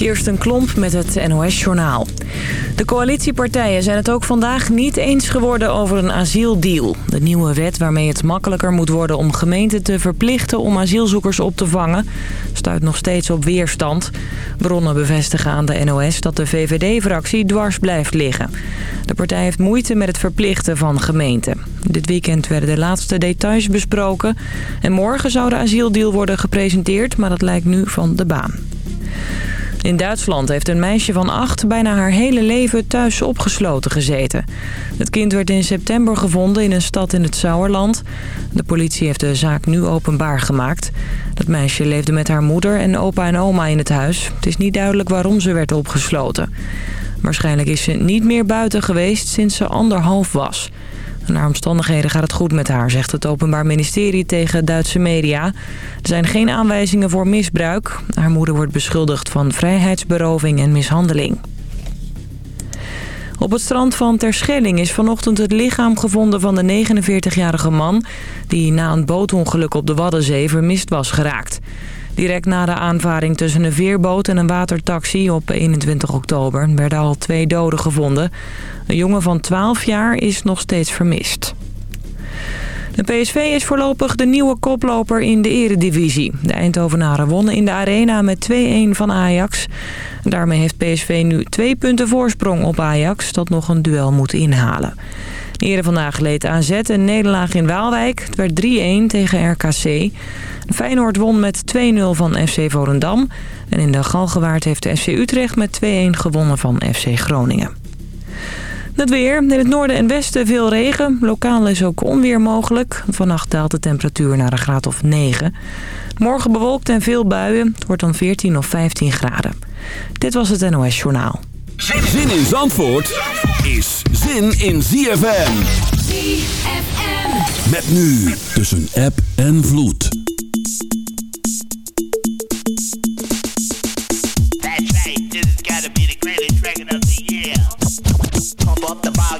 Kirsten Klomp met het NOS-journaal. De coalitiepartijen zijn het ook vandaag niet eens geworden over een asieldeal. De nieuwe wet waarmee het makkelijker moet worden om gemeenten te verplichten om asielzoekers op te vangen... stuit nog steeds op weerstand. Bronnen bevestigen aan de NOS dat de VVD-fractie dwars blijft liggen. De partij heeft moeite met het verplichten van gemeenten. Dit weekend werden de laatste details besproken. En morgen zou de asieldeal worden gepresenteerd, maar dat lijkt nu van de baan. In Duitsland heeft een meisje van acht bijna haar hele leven thuis opgesloten gezeten. Het kind werd in september gevonden in een stad in het Sauerland. De politie heeft de zaak nu openbaar gemaakt. Dat meisje leefde met haar moeder en opa en oma in het huis. Het is niet duidelijk waarom ze werd opgesloten. Waarschijnlijk is ze niet meer buiten geweest sinds ze anderhalf was. Naar omstandigheden gaat het goed met haar, zegt het Openbaar Ministerie tegen Duitse media. Er zijn geen aanwijzingen voor misbruik. Haar moeder wordt beschuldigd van vrijheidsberoving en mishandeling. Op het strand van Terschelling is vanochtend het lichaam gevonden van de 49-jarige man... die na een bootongeluk op de Waddenzee vermist was geraakt. Direct na de aanvaring tussen een veerboot en een watertaxi op 21 oktober werden al twee doden gevonden. Een jongen van 12 jaar is nog steeds vermist. De PSV is voorlopig de nieuwe koploper in de eredivisie. De Eindhovenaren wonnen in de arena met 2-1 van Ajax. Daarmee heeft PSV nu twee punten voorsprong op Ajax... dat nog een duel moet inhalen. Eerder vandaag leed AZ een nederlaag in Waalwijk. Het werd 3-1 tegen RKC. Feyenoord won met 2-0 van FC Volendam. En in de Galgenwaard heeft de FC Utrecht met 2-1 gewonnen van FC Groningen. Het weer. In het noorden en westen veel regen. Lokaal is ook onweer mogelijk. Vannacht daalt de temperatuur naar een graad of 9. Morgen bewolkt en veel buien. Het wordt dan 14 of 15 graden. Dit was het NOS Journaal. Zin in Zandvoort is zin in ZFM. ZFM. Met nu tussen app en vloed. That's right, this has gotta be the greatest record of the year. Pump up the volume,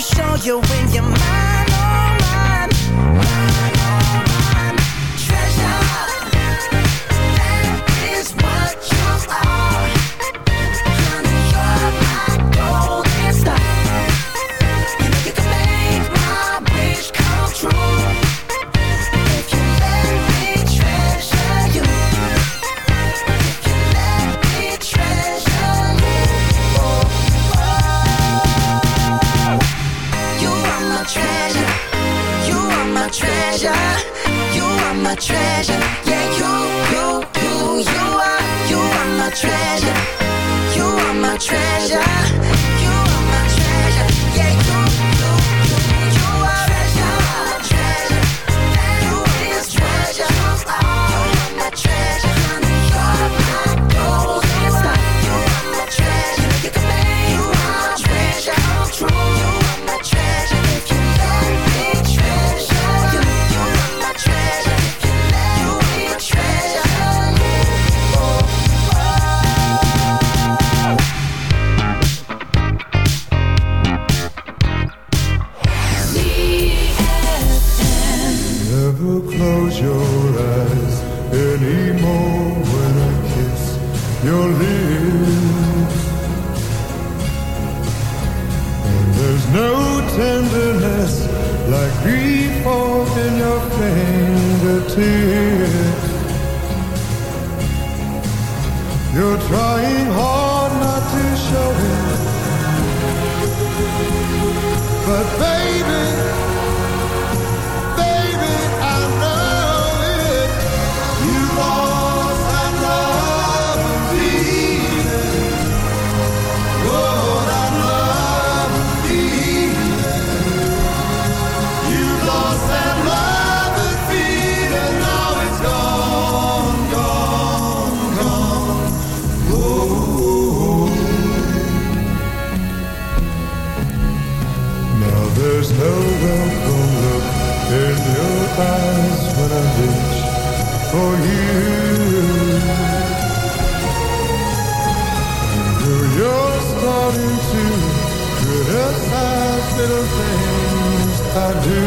show you when you're shine. baby. I do.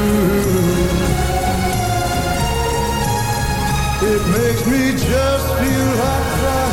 It makes me just feel like crying.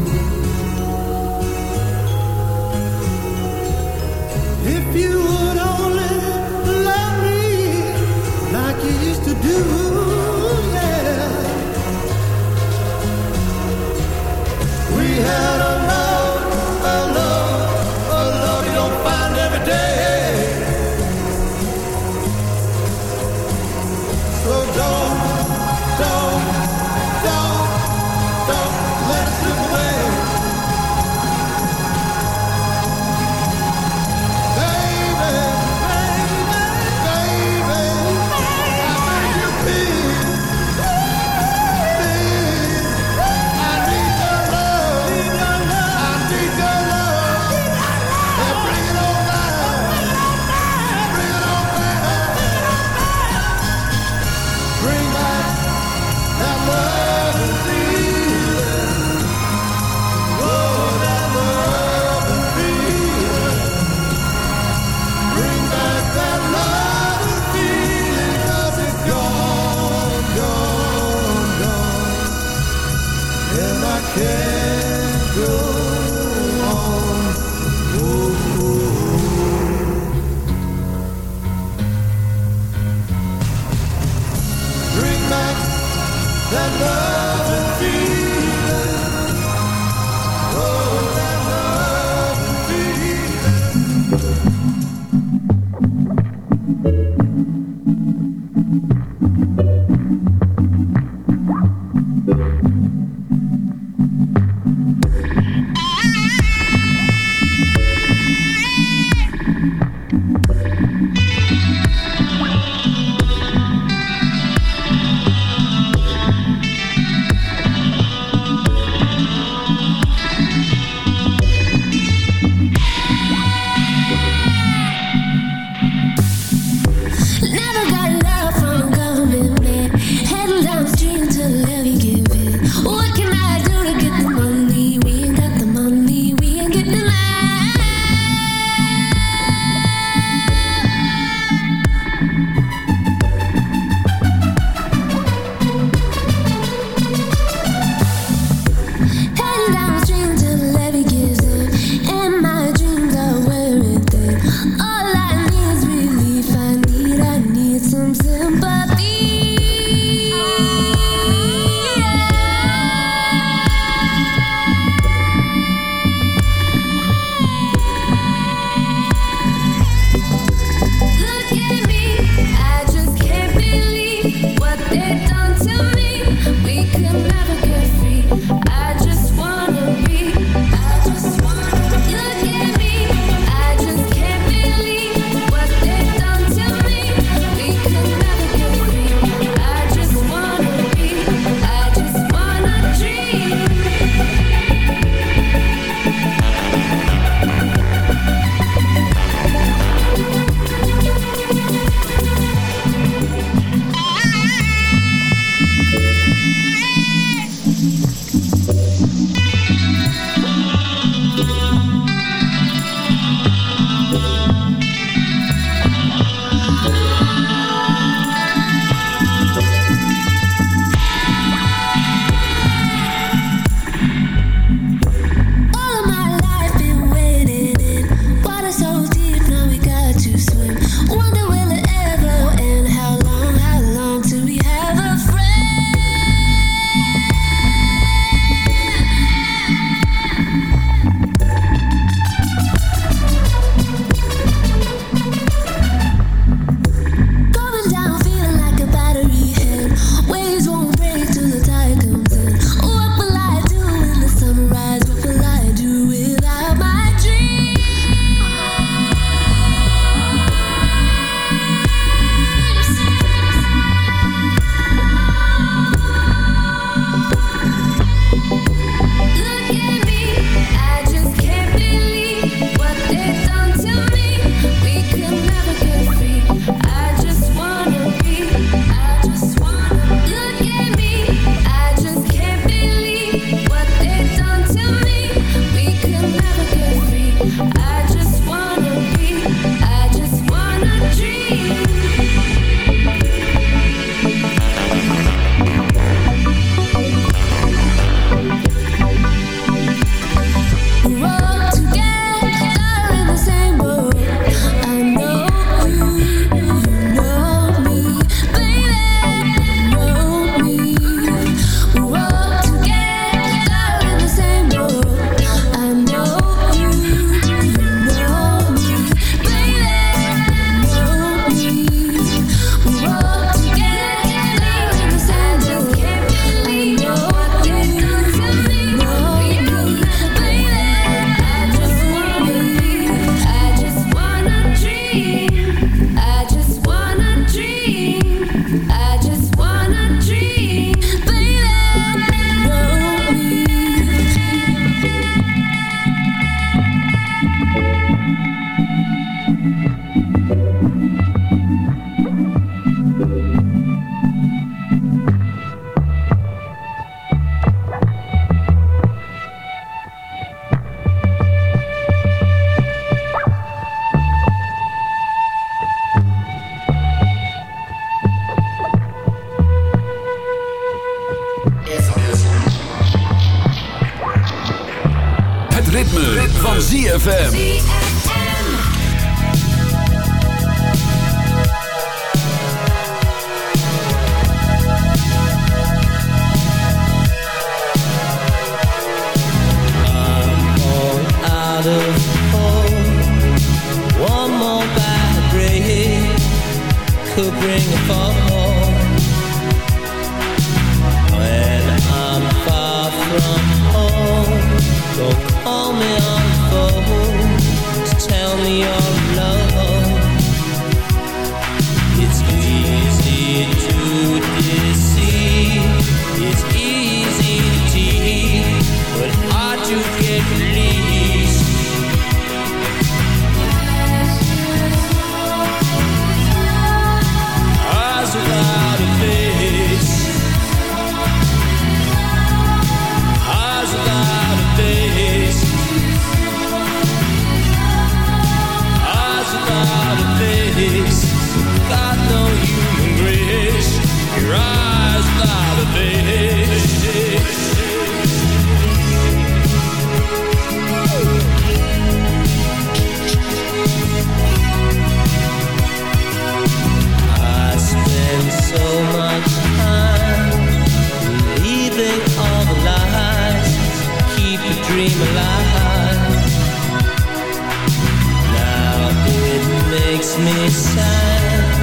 makes me sad.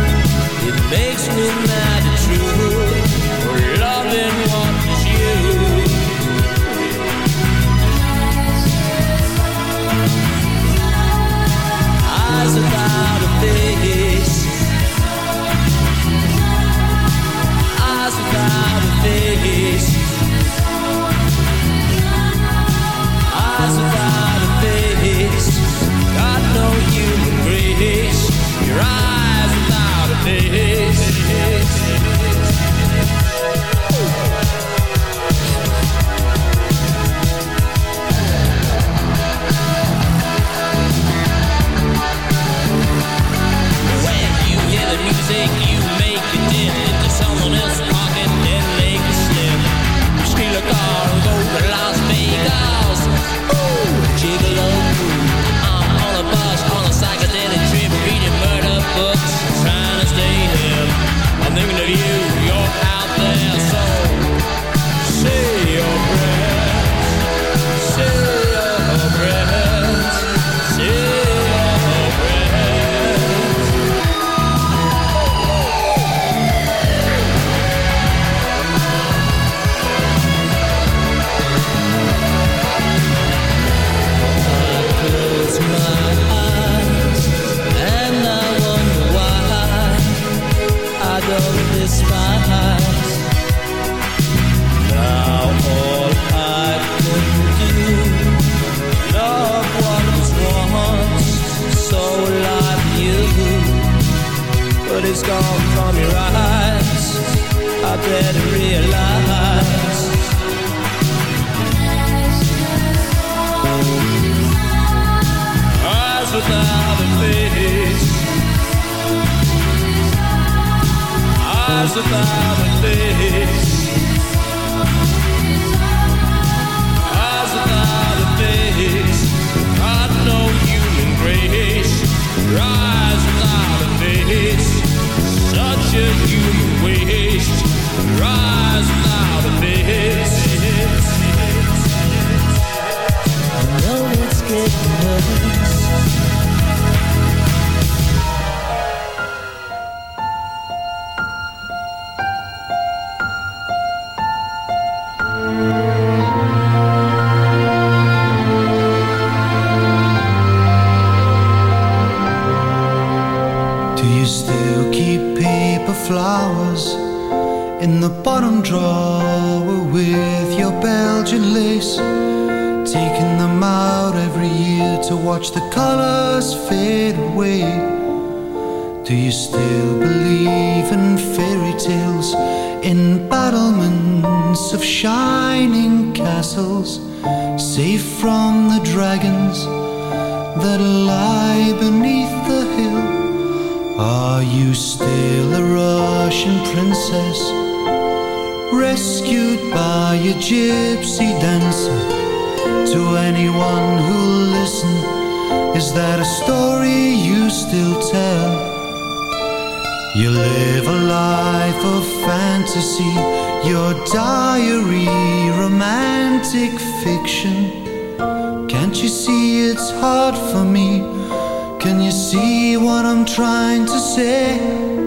It makes me mad at you For loving what is you Eyes without a face Eyes without a face Eyes without rise without a day. is gone from your eyes. I better realize. Eyes without a face. Eyes without a face. safe from the dragons that lie beneath the hill. Are you still a Russian princess, rescued by a gypsy dancer? To anyone who'll listen, is that a story you still tell? You live a life of fantasy, your diary romantic fiction. Can't you see it's hard for me? Can you see what I'm trying to say?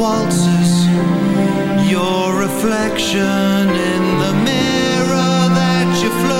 waltzes Your reflection in the mirror that you float.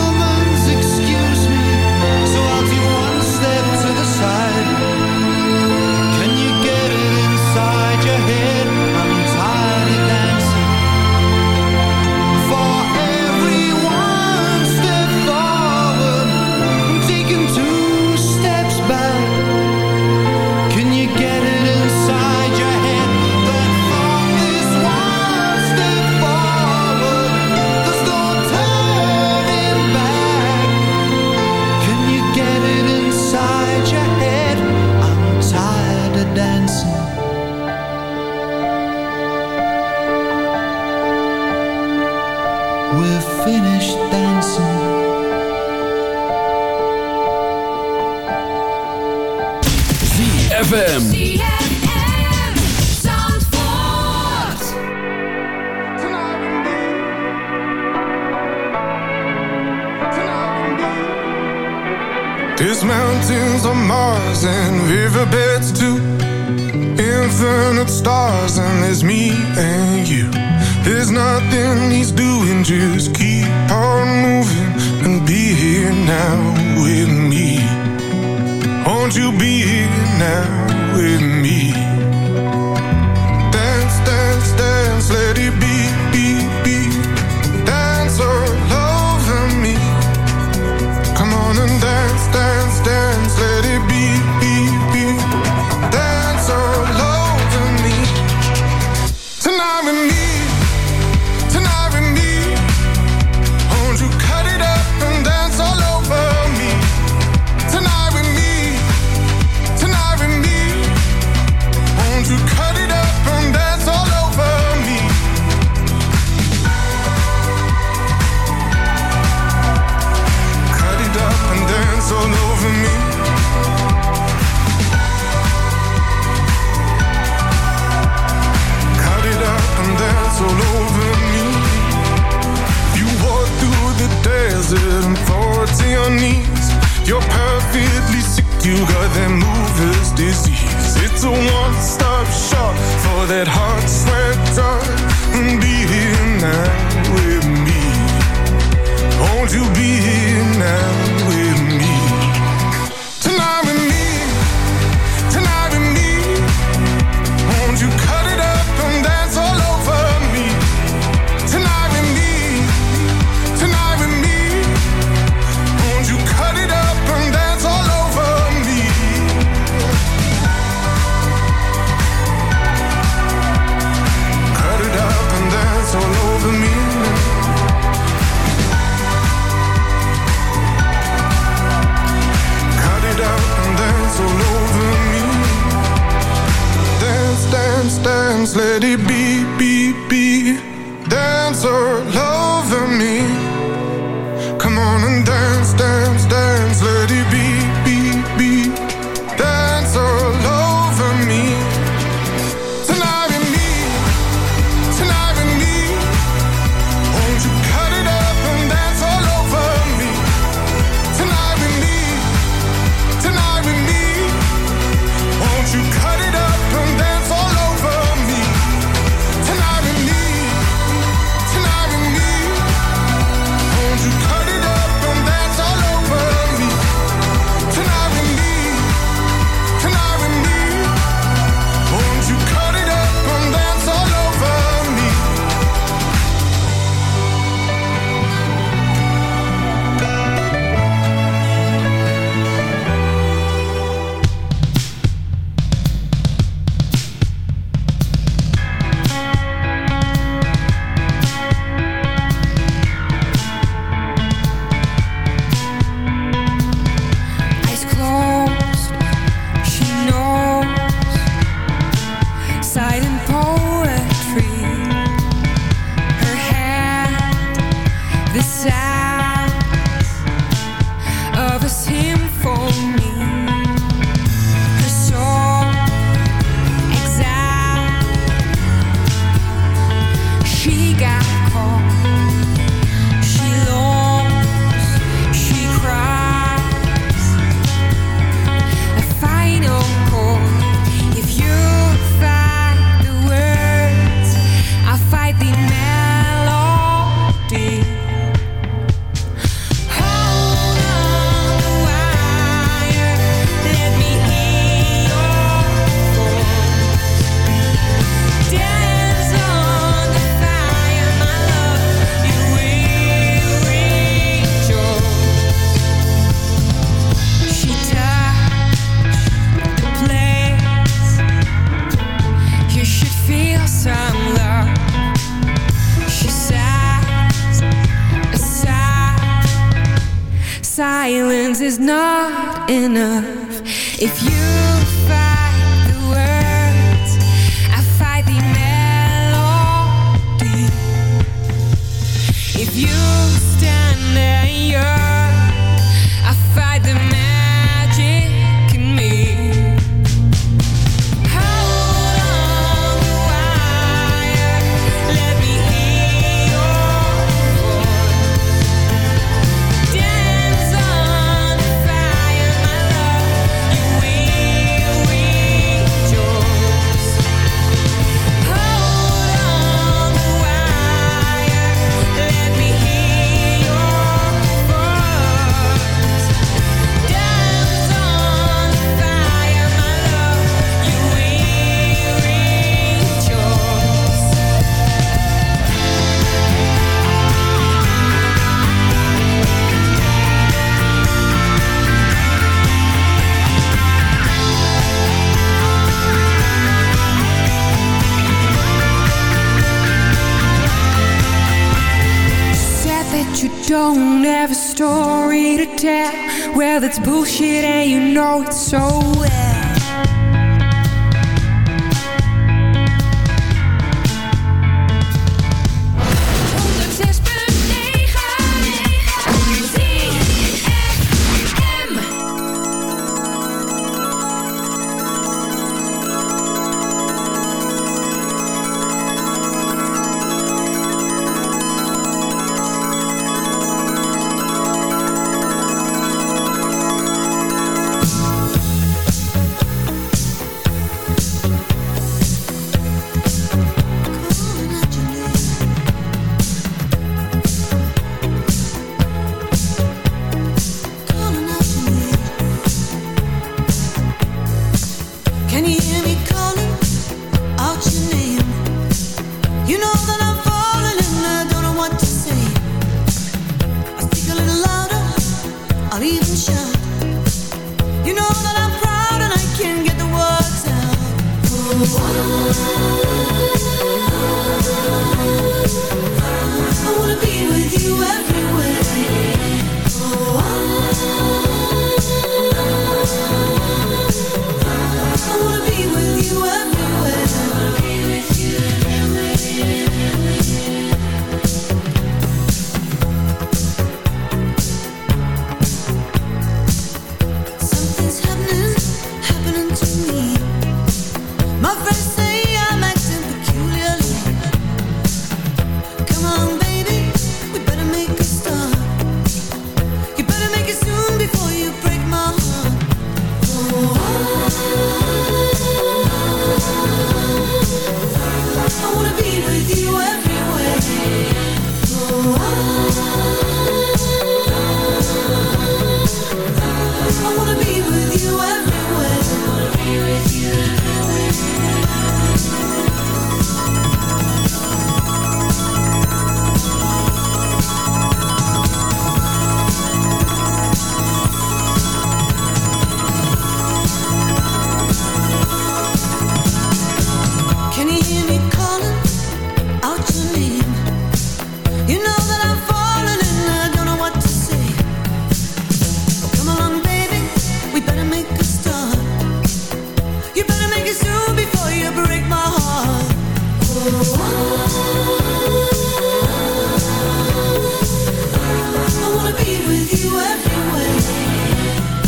You everywhere.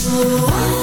Oh,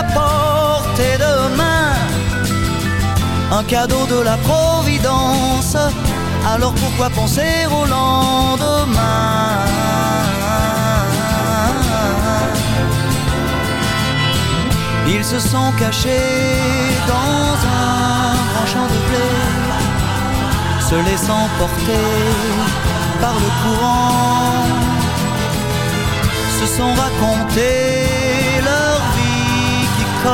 à portée de main. Un cadeau de la Providence. Alors pourquoi penser au lendemain? Ils se sont cachés dans un grand champ de blé se laissant porter par le courant, se sont racontés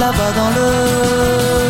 là-bas dans le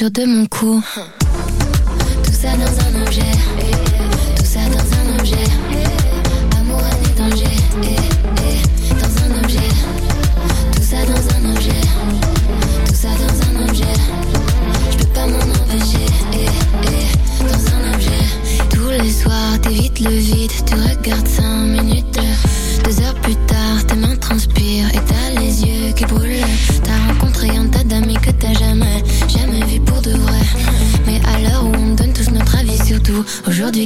sur demande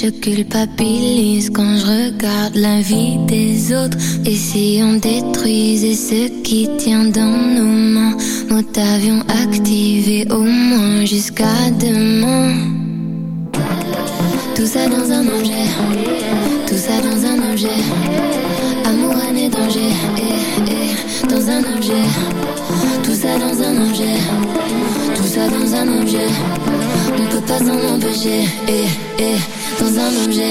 Je culpabilise quand je regarde la vie des autres. Et si on détruisait ce qui tient dans nos mains, nous t'avions activé au moins jusqu'à demain. Tout ça dans un objet, tout ça dans un objet. Amour, année, danger, eh, eh, dans un objet. Tout ça dans un objet, tout ça dans un objet. On peut pas s'en empêcher, eh, eh. dans un objet.